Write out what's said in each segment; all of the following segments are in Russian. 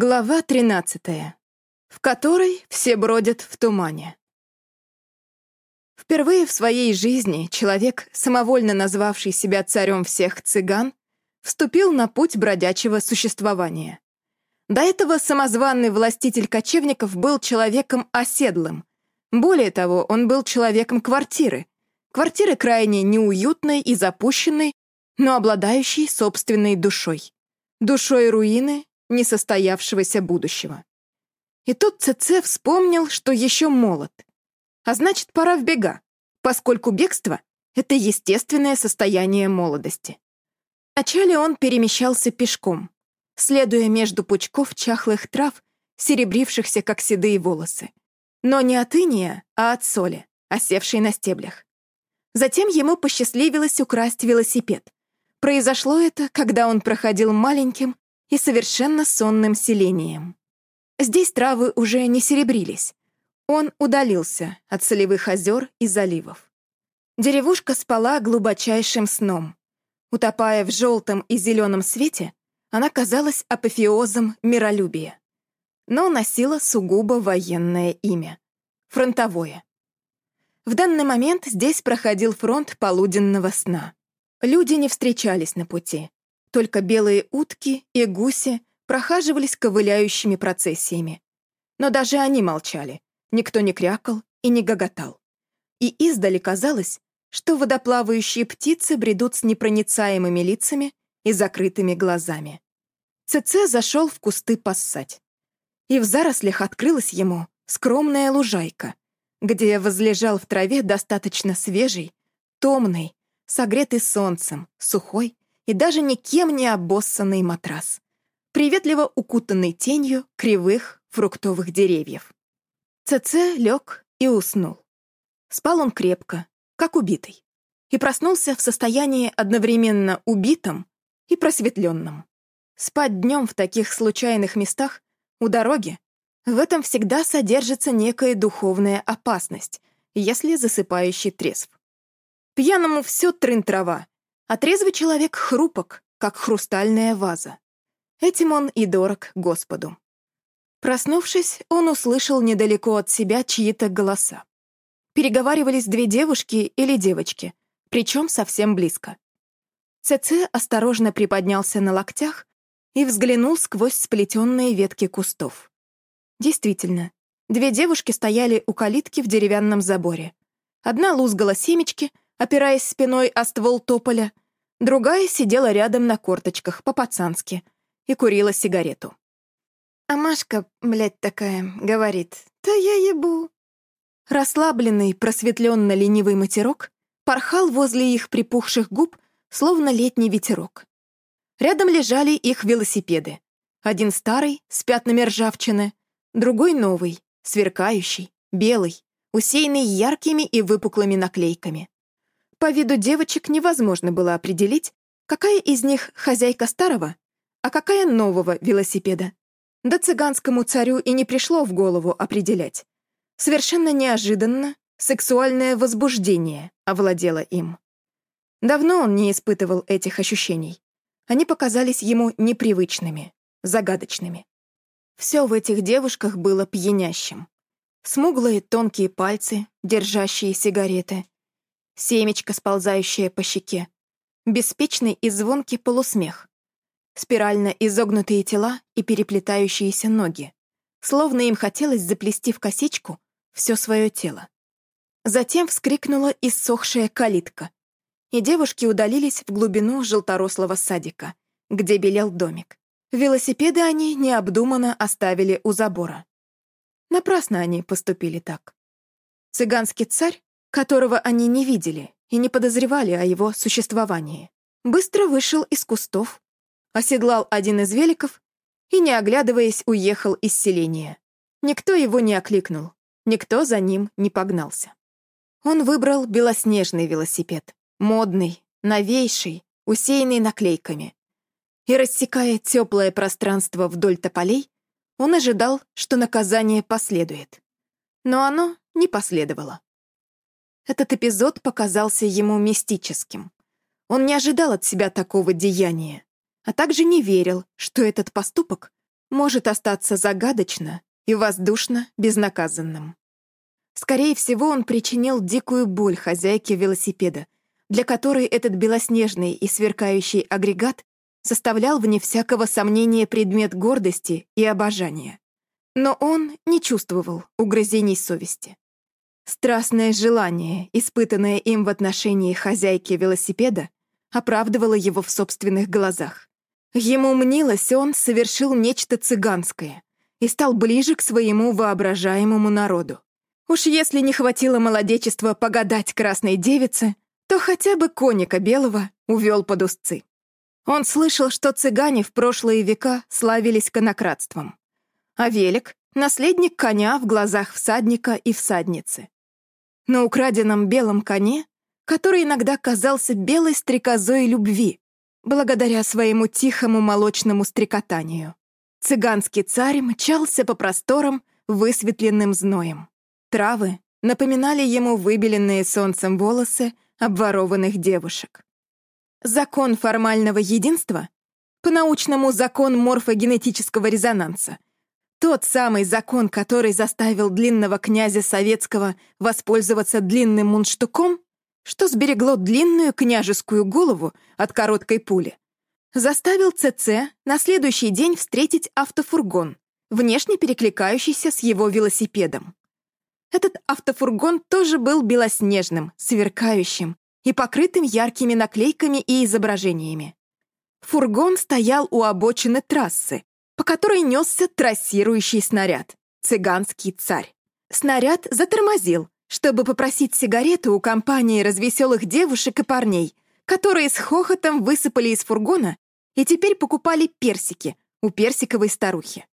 Глава 13, в которой все бродят в тумане. Впервые в своей жизни человек, самовольно назвавший себя царем всех цыган, вступил на путь бродячего существования. До этого самозванный властитель кочевников был человеком оседлым. Более того, он был человеком квартиры. Квартиры крайне неуютной и запущенной, но обладающей собственной душой. Душой руины несостоявшегося будущего. И тут ЦЦ вспомнил, что еще молод. А значит, пора в бега, поскольку бегство — это естественное состояние молодости. Вначале он перемещался пешком, следуя между пучков чахлых трав, серебрившихся, как седые волосы. Но не от иния, а от соли, осевшей на стеблях. Затем ему посчастливилось украсть велосипед. Произошло это, когда он проходил маленьким, и совершенно сонным селением. Здесь травы уже не серебрились. Он удалился от солевых озер и заливов. Деревушка спала глубочайшим сном. Утопая в желтом и зеленом свете, она казалась апофеозом миролюбия. Но носила сугубо военное имя — фронтовое. В данный момент здесь проходил фронт полуденного сна. Люди не встречались на пути. Только белые утки и гуси прохаживались ковыляющими процессиями. Но даже они молчали. Никто не крякал и не гоготал. И издали казалось, что водоплавающие птицы бредут с непроницаемыми лицами и закрытыми глазами. ЦЦ зашел в кусты поссать. И в зарослях открылась ему скромная лужайка, где возлежал в траве достаточно свежий, томный, согретый солнцем, сухой и даже никем не обоссанный матрас, приветливо укутанный тенью кривых фруктовых деревьев. ЦЦ лег и уснул. Спал он крепко, как убитый, и проснулся в состоянии одновременно убитым и просветленным. Спать днем в таких случайных местах, у дороги, в этом всегда содержится некая духовная опасность, если засыпающий трезв. Пьяному все трын-трава, а трезвый человек хрупок, как хрустальная ваза. Этим он и дорог Господу. Проснувшись, он услышал недалеко от себя чьи-то голоса. Переговаривались две девушки или девочки, причем совсем близко. ЦЦ осторожно приподнялся на локтях и взглянул сквозь сплетенные ветки кустов. Действительно, две девушки стояли у калитки в деревянном заборе. Одна лузгала семечки — опираясь спиной о ствол тополя, другая сидела рядом на корточках, по-пацански, и курила сигарету. А Машка, блядь, такая, говорит, «Да я ебу». Расслабленный, просветленно-ленивый матерок порхал возле их припухших губ, словно летний ветерок. Рядом лежали их велосипеды. Один старый, с пятнами ржавчины, другой новый, сверкающий, белый, усеянный яркими и выпуклыми наклейками. По виду девочек невозможно было определить, какая из них хозяйка старого, а какая нового велосипеда. Да цыганскому царю и не пришло в голову определять. Совершенно неожиданно сексуальное возбуждение овладело им. Давно он не испытывал этих ощущений. Они показались ему непривычными, загадочными. Все в этих девушках было пьянящим. Смуглые тонкие пальцы, держащие сигареты — семечко, сползающее по щеке, беспечный и звонкий полусмех, спирально изогнутые тела и переплетающиеся ноги, словно им хотелось заплести в косичку все свое тело. Затем вскрикнула иссохшая калитка, и девушки удалились в глубину желторослого садика, где белел домик. Велосипеды они необдуманно оставили у забора. Напрасно они поступили так. Цыганский царь которого они не видели и не подозревали о его существовании, быстро вышел из кустов, оседлал один из великов и, не оглядываясь, уехал из селения. Никто его не окликнул, никто за ним не погнался. Он выбрал белоснежный велосипед, модный, новейший, усеянный наклейками. И, рассекая теплое пространство вдоль тополей, он ожидал, что наказание последует. Но оно не последовало. Этот эпизод показался ему мистическим. Он не ожидал от себя такого деяния, а также не верил, что этот поступок может остаться загадочно и воздушно безнаказанным. Скорее всего, он причинил дикую боль хозяйке велосипеда, для которой этот белоснежный и сверкающий агрегат составлял, вне всякого сомнения, предмет гордости и обожания. Но он не чувствовал угрызений совести. Страстное желание, испытанное им в отношении хозяйки велосипеда, оправдывало его в собственных глазах. Ему мнилось, он совершил нечто цыганское и стал ближе к своему воображаемому народу. Уж если не хватило молодечества погадать красной девице, то хотя бы коника белого увел под узцы. Он слышал, что цыгане в прошлые века славились конократством. А велик — наследник коня в глазах всадника и всадницы. На украденном белом коне, который иногда казался белой стрекозой любви, благодаря своему тихому молочному стрекотанию. Цыганский царь мчался по просторам, высветленным зноем. Травы напоминали ему выбеленные солнцем волосы обворованных девушек. Закон формального единства, по-научному закон морфогенетического резонанса, тот самый закон, который заставил длинного князя советского воспользоваться длинным мундштуком, что сберегло длинную княжескую голову от короткой пули, заставил ЦЦ на следующий день встретить автофургон, внешне перекликающийся с его велосипедом. Этот автофургон тоже был белоснежным, сверкающим, и покрытым яркими наклейками и изображениями. Фургон стоял у обочины трассы, по которой несся трассирующий снаряд — цыганский царь. Снаряд затормозил, чтобы попросить сигарету у компании развеселых девушек и парней, которые с хохотом высыпали из фургона и теперь покупали персики у персиковой старухи.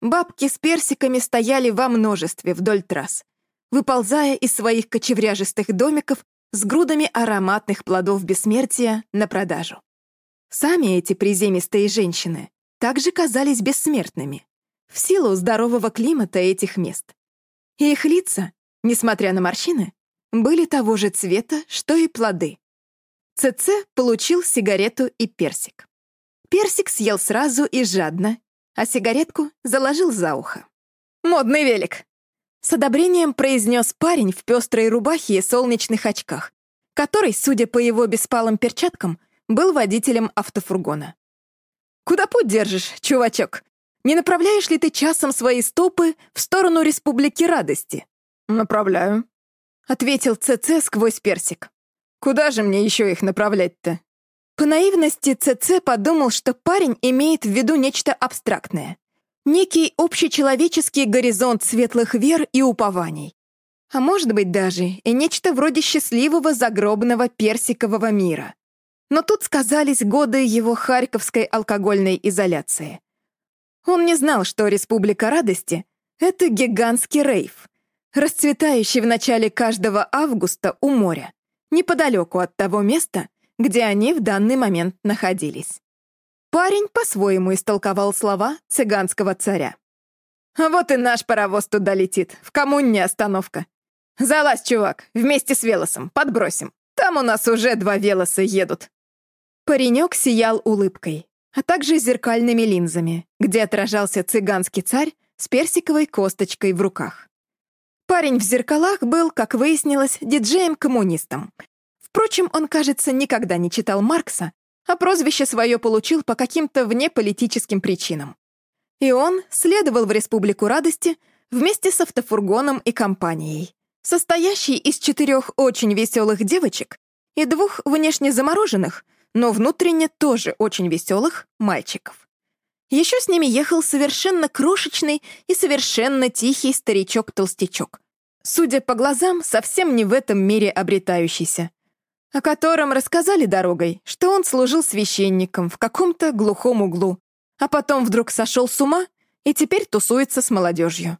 Бабки с персиками стояли во множестве вдоль трасс, выползая из своих кочевряжестых домиков с грудами ароматных плодов бессмертия на продажу. Сами эти приземистые женщины также казались бессмертными в силу здорового климата этих мест. И их лица, несмотря на морщины, были того же цвета, что и плоды. ЦЦ получил сигарету и персик. Персик съел сразу и жадно, а сигаретку заложил за ухо. «Модный велик!» С одобрением произнес парень в пестрой рубахе и солнечных очках, который, судя по его беспалым перчаткам, был водителем автофургона. «Куда путь держишь, чувачок? Не направляешь ли ты часом свои стопы в сторону Республики Радости?» «Направляю», — ответил ЦЦ сквозь персик. «Куда же мне еще их направлять-то?» По наивности ЦЦ подумал, что парень имеет в виду нечто абстрактное некий общечеловеческий горизонт светлых вер и упований. А может быть даже и нечто вроде счастливого загробного персикового мира. Но тут сказались годы его харьковской алкогольной изоляции. Он не знал, что Республика Радости — это гигантский рейв, расцветающий в начале каждого августа у моря, неподалеку от того места, где они в данный момент находились. Парень по-своему истолковал слова цыганского царя. «А вот и наш паровоз туда летит, в коммуне остановка. Залазь, чувак, вместе с велосом, подбросим. Там у нас уже два велоса едут». Паренек сиял улыбкой, а также зеркальными линзами, где отражался цыганский царь с персиковой косточкой в руках. Парень в зеркалах был, как выяснилось, диджеем-коммунистом. Впрочем, он, кажется, никогда не читал Маркса, а прозвище свое получил по каким-то внеполитическим причинам. И он следовал в Республику Радости вместе с автофургоном и компанией, состоящей из четырех очень веселых девочек и двух внешне замороженных, но внутренне тоже очень веселых мальчиков. Еще с ними ехал совершенно крошечный и совершенно тихий старичок-толстячок. Судя по глазам, совсем не в этом мире обретающийся о котором рассказали дорогой, что он служил священником в каком-то глухом углу, а потом вдруг сошел с ума и теперь тусуется с молодежью.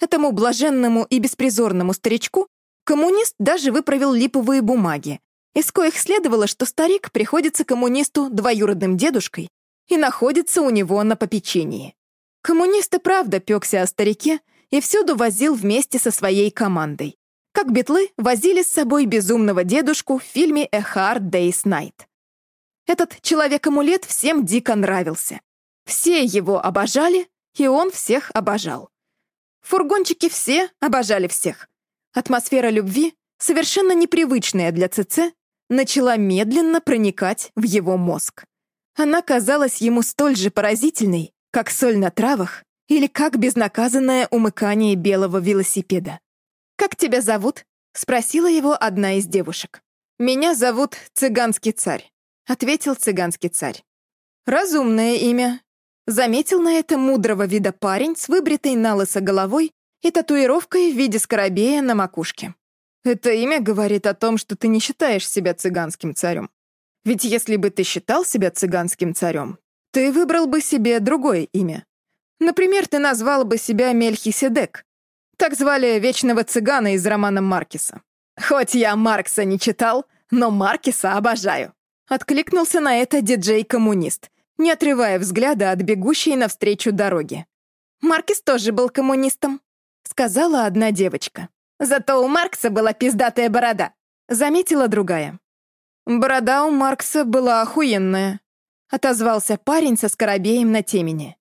Этому блаженному и беспризорному старичку коммунист даже выправил липовые бумаги, из коих следовало, что старик приходится коммунисту двоюродным дедушкой и находится у него на попечении. Коммунист и правда пекся о старике и всюду возил вместе со своей командой как битлы возили с собой безумного дедушку в фильме «A Hard Day's Night». Этот человек-амулет всем дико нравился. Все его обожали, и он всех обожал. Фургончики все обожали всех. Атмосфера любви, совершенно непривычная для ЦЦ, начала медленно проникать в его мозг. Она казалась ему столь же поразительной, как соль на травах или как безнаказанное умыкание белого велосипеда. «Как тебя зовут?» — спросила его одна из девушек. «Меня зовут Цыганский царь», — ответил Цыганский царь. «Разумное имя», — заметил на это мудрого вида парень с выбритой налысо головой и татуировкой в виде скоробея на макушке. «Это имя говорит о том, что ты не считаешь себя цыганским царем. Ведь если бы ты считал себя цыганским царем, ты выбрал бы себе другое имя. Например, ты назвал бы себя Мельхиседек. Так звали вечного цыгана из романа Маркиса. Хоть я Маркса не читал, но Маркиса обожаю. Откликнулся на это диджей-коммунист, не отрывая взгляда от бегущей навстречу дороги. Маркис тоже был коммунистом, сказала одна девочка. Зато у Маркса была пиздатая борода, заметила другая. Борода у Маркса была охуенная, отозвался парень со скоробеем на темени.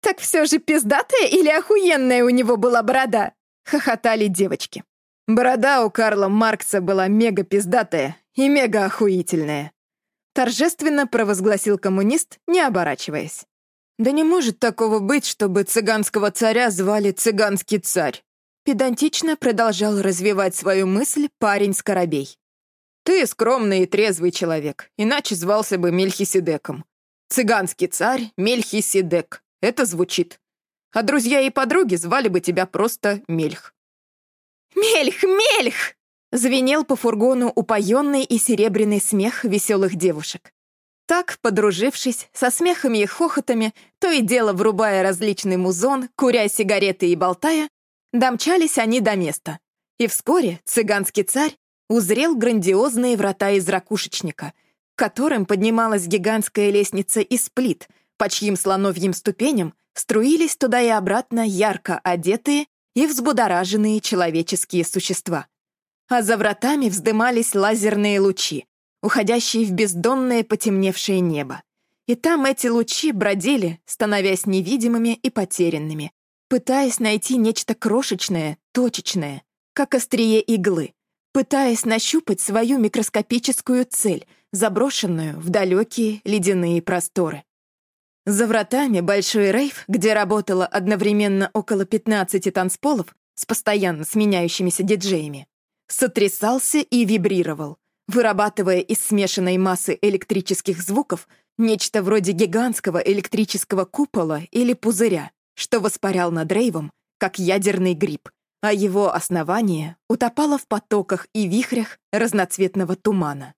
«Так все же пиздатая или охуенная у него была борода?» — хохотали девочки. Борода у Карла Маркса была мега-пиздатая и мега-охуительная. Торжественно провозгласил коммунист, не оборачиваясь. «Да не может такого быть, чтобы цыганского царя звали цыганский царь!» Педантично продолжал развивать свою мысль парень-скоробей. «Ты скромный и трезвый человек, иначе звался бы Мельхиседеком. Цыганский царь Мельхиседек. Это звучит. А друзья и подруги звали бы тебя просто Мельх. «Мельх, Мельх!» Звенел по фургону упоенный и серебряный смех веселых девушек. Так, подружившись, со смехами и хохотами, то и дело врубая различный музон, куря сигареты и болтая, домчались они до места. И вскоре цыганский царь узрел грандиозные врата из ракушечника, к которым поднималась гигантская лестница из плит, по чьим слоновьим ступеням струились туда и обратно ярко одетые и взбудораженные человеческие существа. А за вратами вздымались лазерные лучи, уходящие в бездонное потемневшее небо. И там эти лучи бродили, становясь невидимыми и потерянными, пытаясь найти нечто крошечное, точечное, как острие иглы, пытаясь нащупать свою микроскопическую цель, заброшенную в далекие ледяные просторы. За вратами большой рейв, где работало одновременно около 15 танцполов с постоянно сменяющимися диджеями, сотрясался и вибрировал, вырабатывая из смешанной массы электрических звуков нечто вроде гигантского электрического купола или пузыря, что воспарял над рейвом, как ядерный гриб, а его основание утопало в потоках и вихрях разноцветного тумана.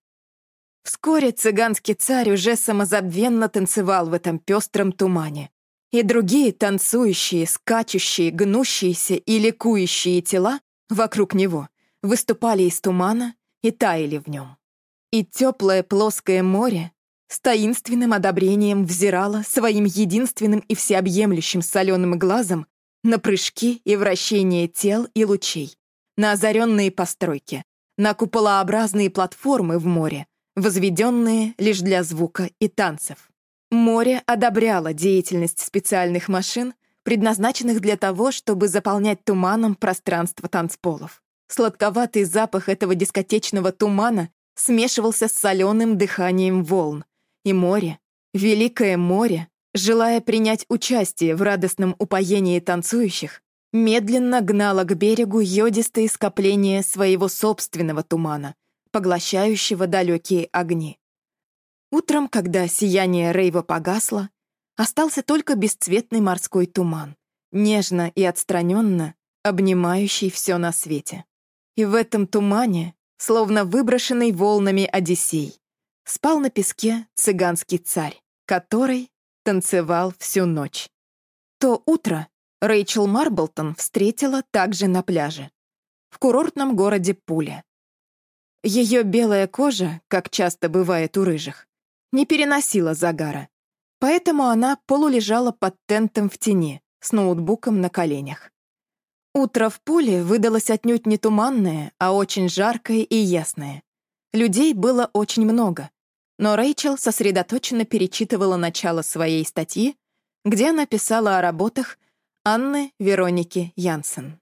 Вскоре цыганский царь уже самозабвенно танцевал в этом пестром тумане. И другие танцующие, скачущие, гнущиеся и ликующие тела вокруг него выступали из тумана и таяли в нем. И теплое плоское море с таинственным одобрением взирало своим единственным и всеобъемлющим соленым глазом на прыжки и вращения тел и лучей, на озаренные постройки, на куполообразные платформы в море, возведенные лишь для звука и танцев. Море одобряло деятельность специальных машин, предназначенных для того, чтобы заполнять туманом пространство танцполов. Сладковатый запах этого дискотечного тумана смешивался с соленым дыханием волн, и море, великое море, желая принять участие в радостном упоении танцующих, медленно гнало к берегу йодистые скопления своего собственного тумана — поглощающего далекие огни. Утром, когда сияние Рейва погасло, остался только бесцветный морской туман, нежно и отстраненно обнимающий все на свете. И в этом тумане, словно выброшенный волнами Одиссей, спал на песке цыганский царь, который танцевал всю ночь. То утро Рэйчел Марблтон встретила также на пляже, в курортном городе Пуля. Ее белая кожа, как часто бывает у рыжих, не переносила загара. Поэтому она полулежала под тентом в тени, с ноутбуком на коленях. Утро в поле выдалось отнюдь не туманное, а очень жаркое и ясное. Людей было очень много, но Рэйчел сосредоточенно перечитывала начало своей статьи, где она писала о работах Анны Вероники Янсен.